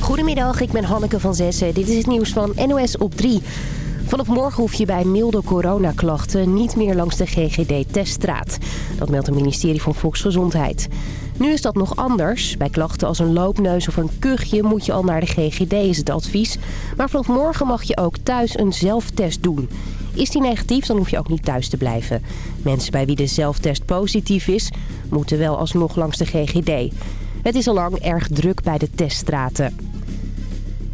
Goedemiddag, ik ben Hanneke van Zessen. Dit is het nieuws van NOS op 3. Vanaf morgen hoef je bij milde coronaklachten niet meer langs de GGD-teststraat. Dat meldt het ministerie van Volksgezondheid. Nu is dat nog anders. Bij klachten als een loopneus of een kuchje moet je al naar de GGD, is het advies. Maar vanaf morgen mag je ook thuis een zelftest doen. Is die negatief, dan hoef je ook niet thuis te blijven. Mensen bij wie de zelftest positief is, moeten wel alsnog langs de GGD. Het is al lang erg druk bij de teststraten.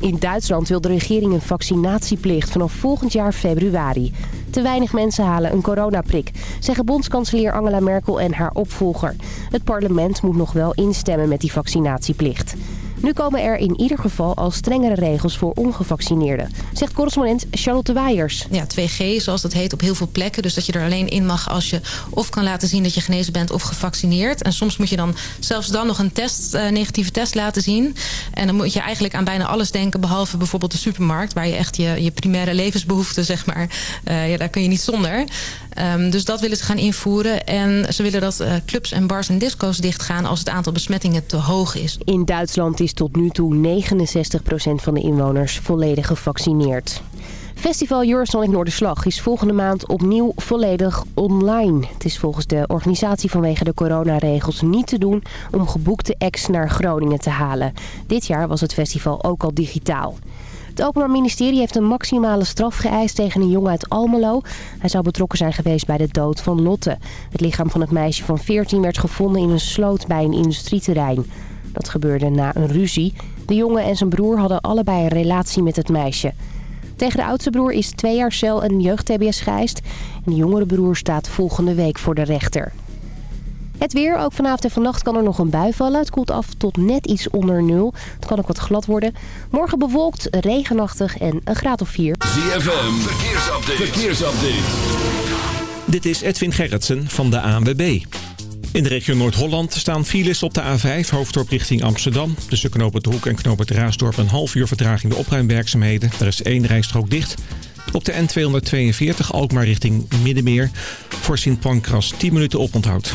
In Duitsland wil de regering een vaccinatieplicht vanaf volgend jaar februari. Te weinig mensen halen een coronaprik, zeggen bondskanselier Angela Merkel en haar opvolger. Het parlement moet nog wel instemmen met die vaccinatieplicht. Nu komen er in ieder geval al strengere regels voor ongevaccineerden, zegt correspondent Charlotte Weijers. Ja, 2G zoals dat heet op heel veel plekken. Dus dat je er alleen in mag als je of kan laten zien dat je genezen bent of gevaccineerd. En soms moet je dan zelfs dan nog een test, uh, negatieve test laten zien. En dan moet je eigenlijk aan bijna alles denken behalve bijvoorbeeld de supermarkt. Waar je echt je, je primaire levensbehoeften, zeg maar, uh, ja, daar kun je niet zonder. Um, dus dat willen ze gaan invoeren. En ze willen dat uh, clubs en bars en disco's dichtgaan als het aantal besmettingen te hoog is. In Duitsland is tot nu toe 69% van de inwoners volledig gevaccineerd. Festival Eurosonic Noorderslag is volgende maand opnieuw volledig online. Het is volgens de organisatie vanwege de coronaregels niet te doen om geboekte acts naar Groningen te halen. Dit jaar was het festival ook al digitaal. Het Openbaar Ministerie heeft een maximale straf geëist tegen een jongen uit Almelo. Hij zou betrokken zijn geweest bij de dood van Lotte. Het lichaam van het meisje van 14 werd gevonden in een sloot bij een industrieterrein. Dat gebeurde na een ruzie. De jongen en zijn broer hadden allebei een relatie met het meisje. Tegen de oudste broer is twee jaar cel en jeugd-TBS geëist. En de jongere broer staat volgende week voor de rechter. Het weer, ook vanavond en vannacht kan er nog een bui vallen. Het koelt af tot net iets onder nul. Het kan ook wat glad worden. Morgen bewolkt, regenachtig en een graad of 4. ZFM, verkeersupdate. verkeersupdate. Dit is Edwin Gerritsen van de ANWB. In de regio Noord-Holland staan files op de A5, hoofddorp richting Amsterdam. Tussen Knoop het Hoek en Knoop het Raasdorp een half uur vertraging de opruimwerkzaamheden. Er is één rijstrook dicht. Op de N242 Alkmaar richting Middenmeer. Voor Sint Pancras 10 minuten oponthoud.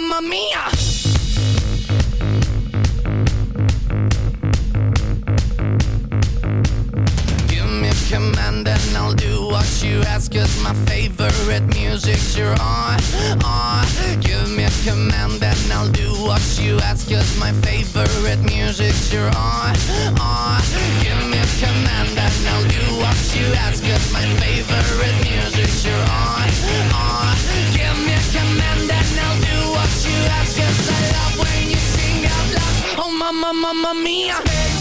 mamma mia! Give me command and I'll do what you ask Cause my favorite music's your on, on. Give me a command and I'll do what you ask Cause my favorite music's your on, on. Give me a command and I'll do what you ask Cause my favorite music's your on, on. mamma, mamma mia.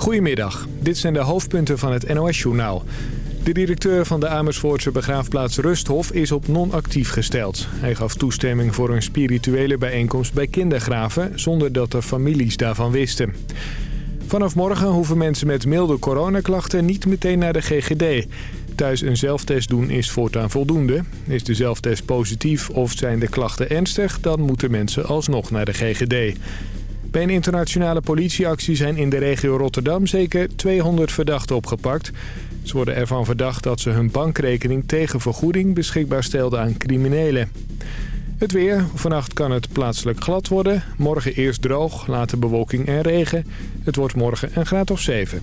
Goedemiddag, dit zijn de hoofdpunten van het NOS-journaal. De directeur van de Amersfoortse begraafplaats Rusthof is op non-actief gesteld. Hij gaf toestemming voor een spirituele bijeenkomst bij kindergraven... zonder dat de families daarvan wisten. Vanaf morgen hoeven mensen met milde coronaklachten niet meteen naar de GGD. Thuis een zelftest doen is voortaan voldoende. Is de zelftest positief of zijn de klachten ernstig... dan moeten mensen alsnog naar de GGD. Bij een internationale politieactie zijn in de regio Rotterdam zeker 200 verdachten opgepakt. Ze worden ervan verdacht dat ze hun bankrekening tegen vergoeding beschikbaar stelden aan criminelen. Het weer. Vannacht kan het plaatselijk glad worden. Morgen eerst droog, later bewolking en regen. Het wordt morgen een graad of 7.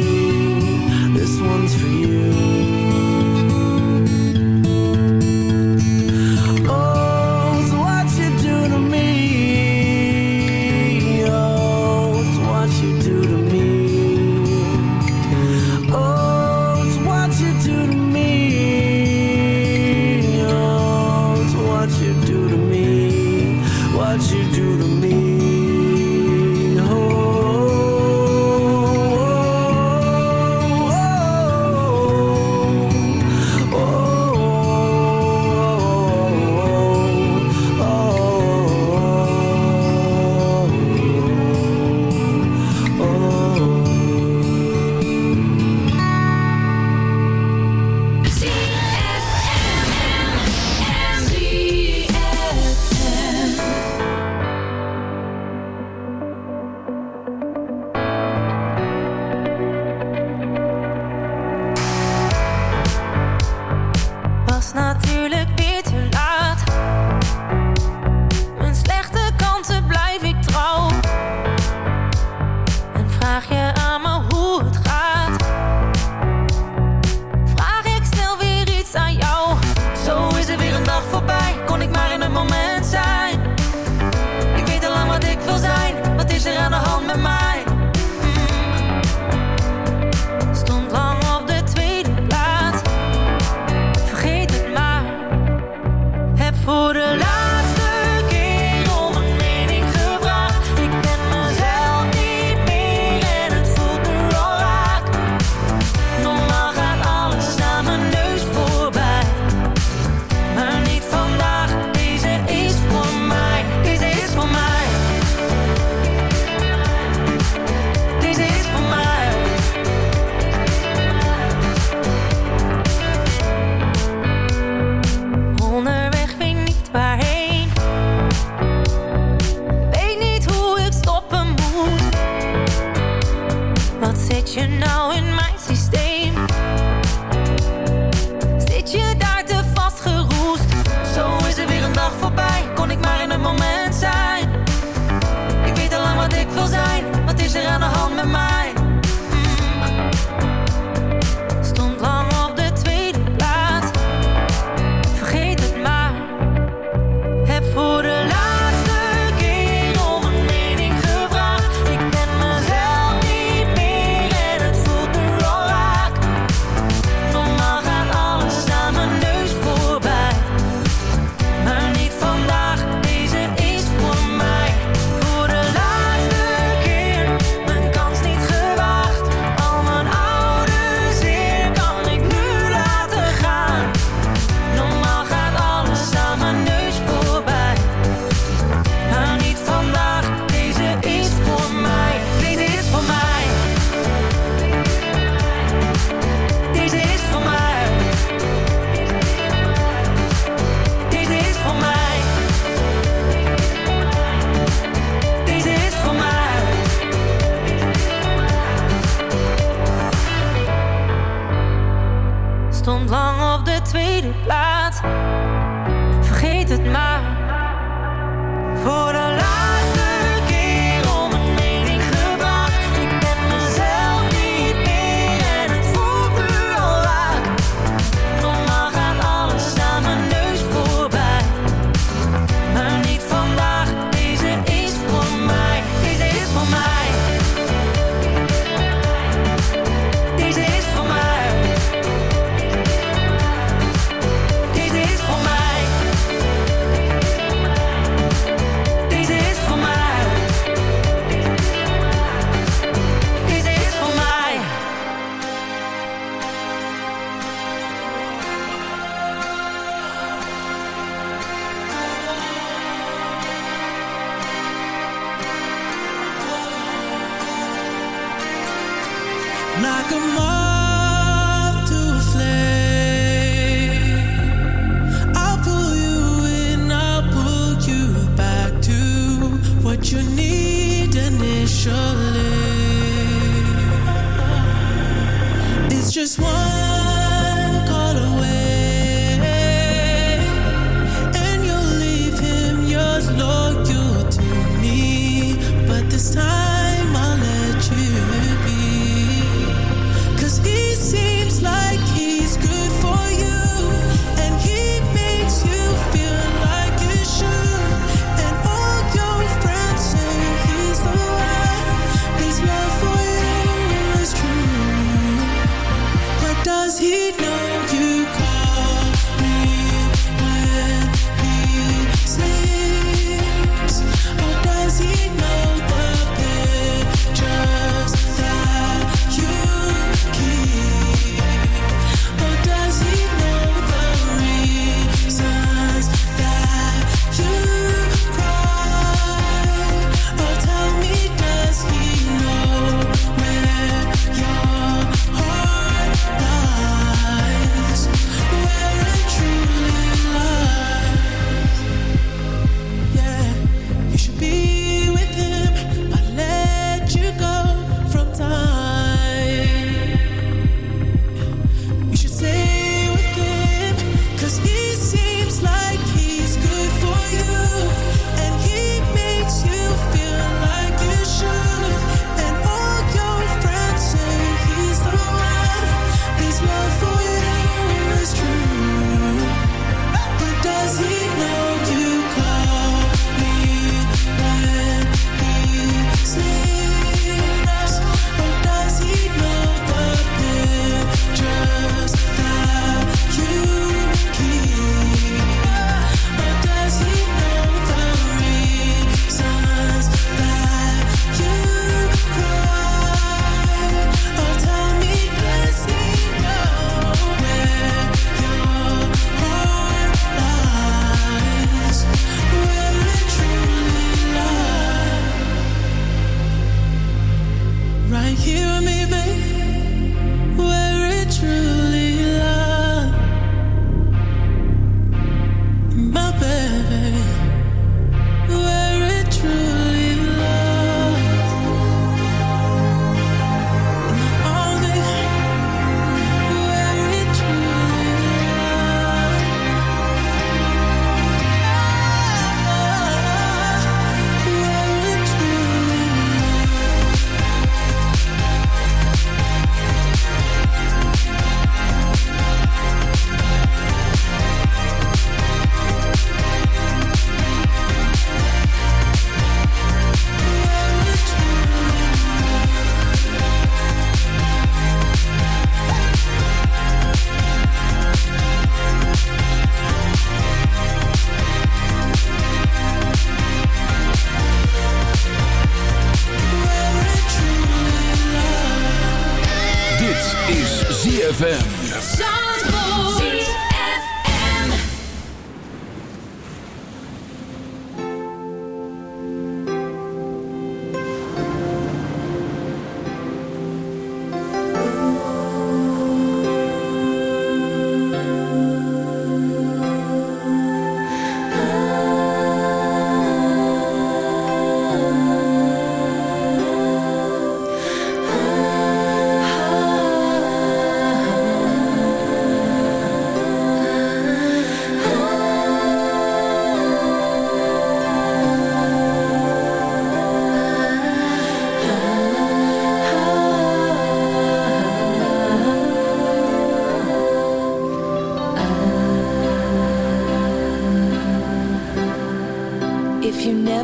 this time.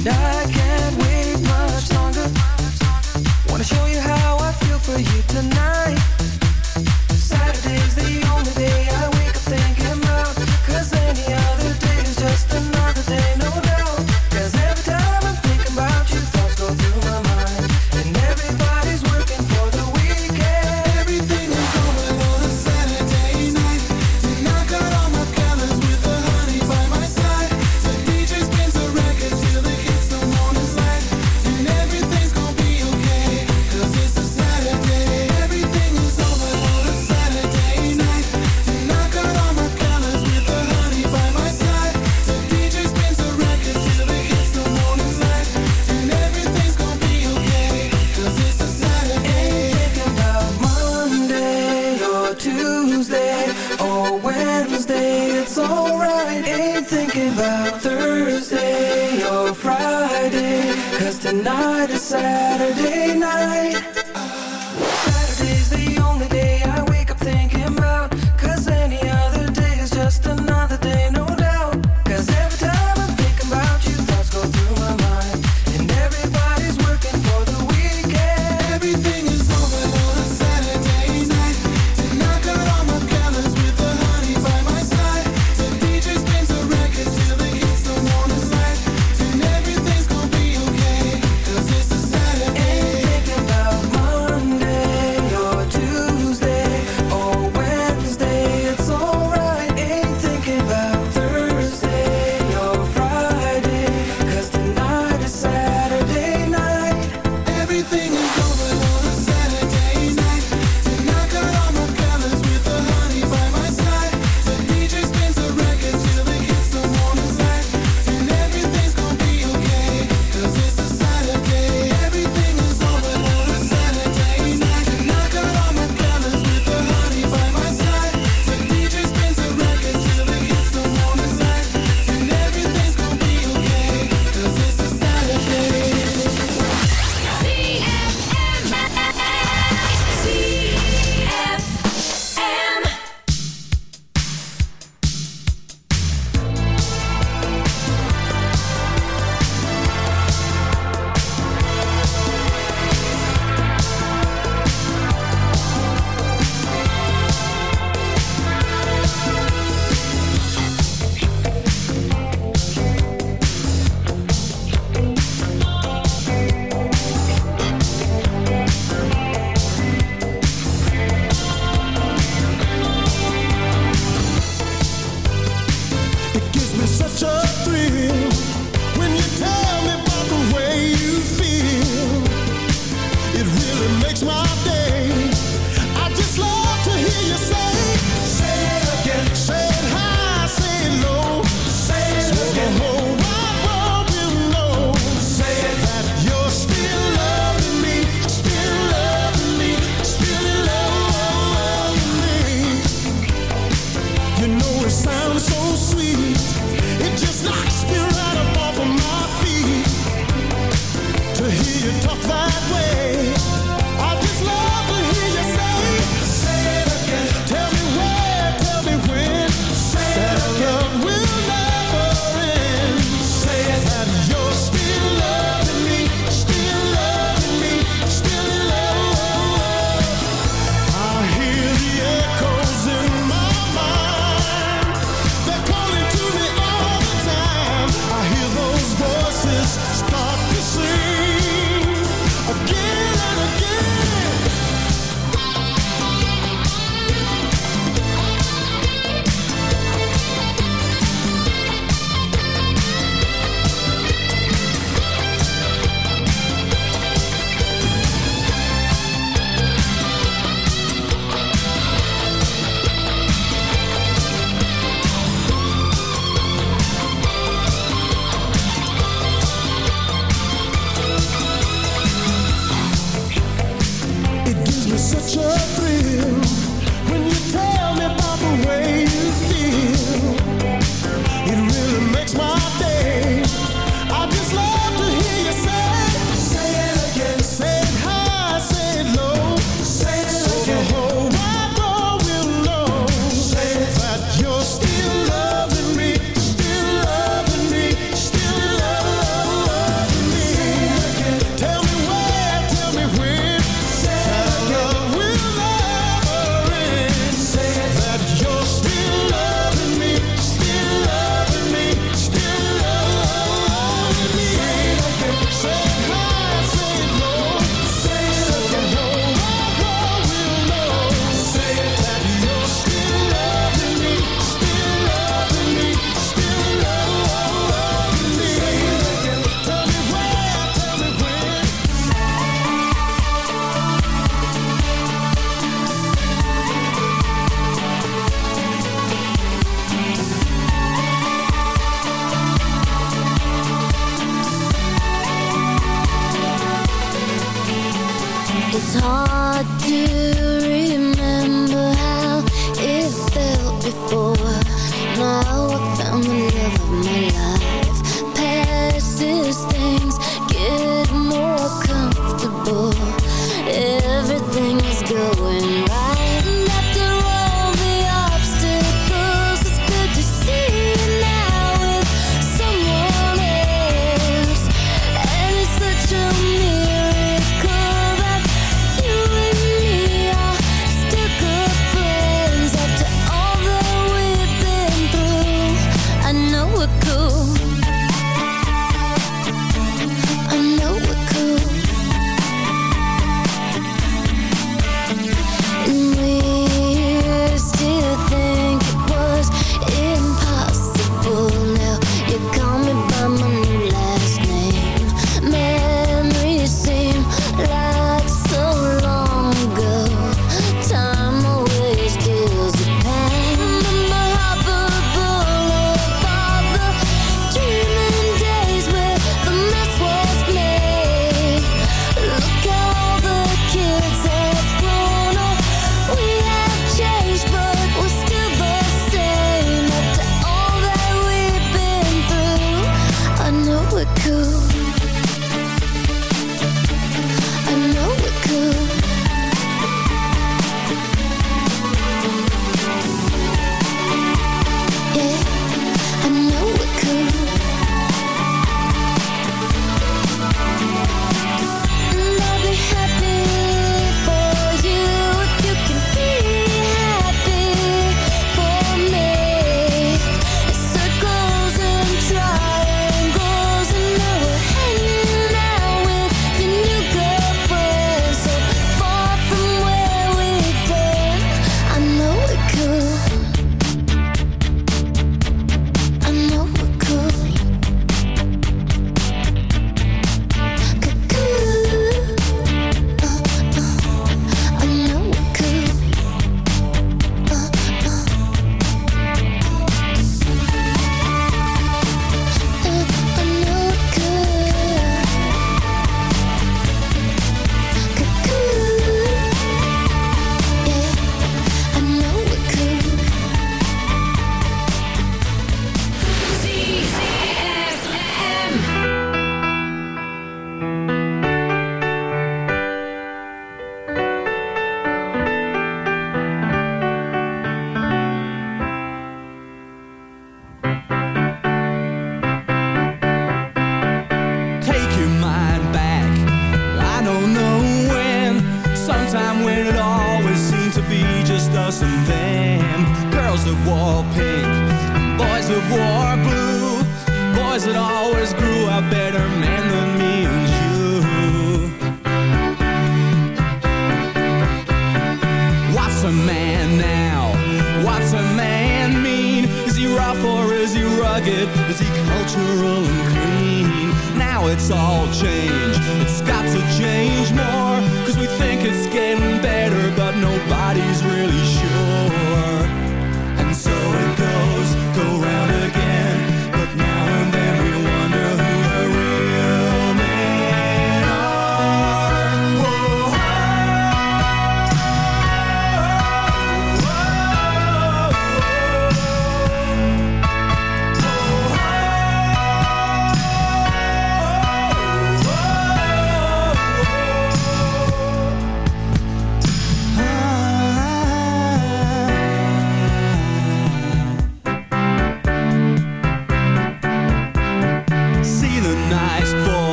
and I can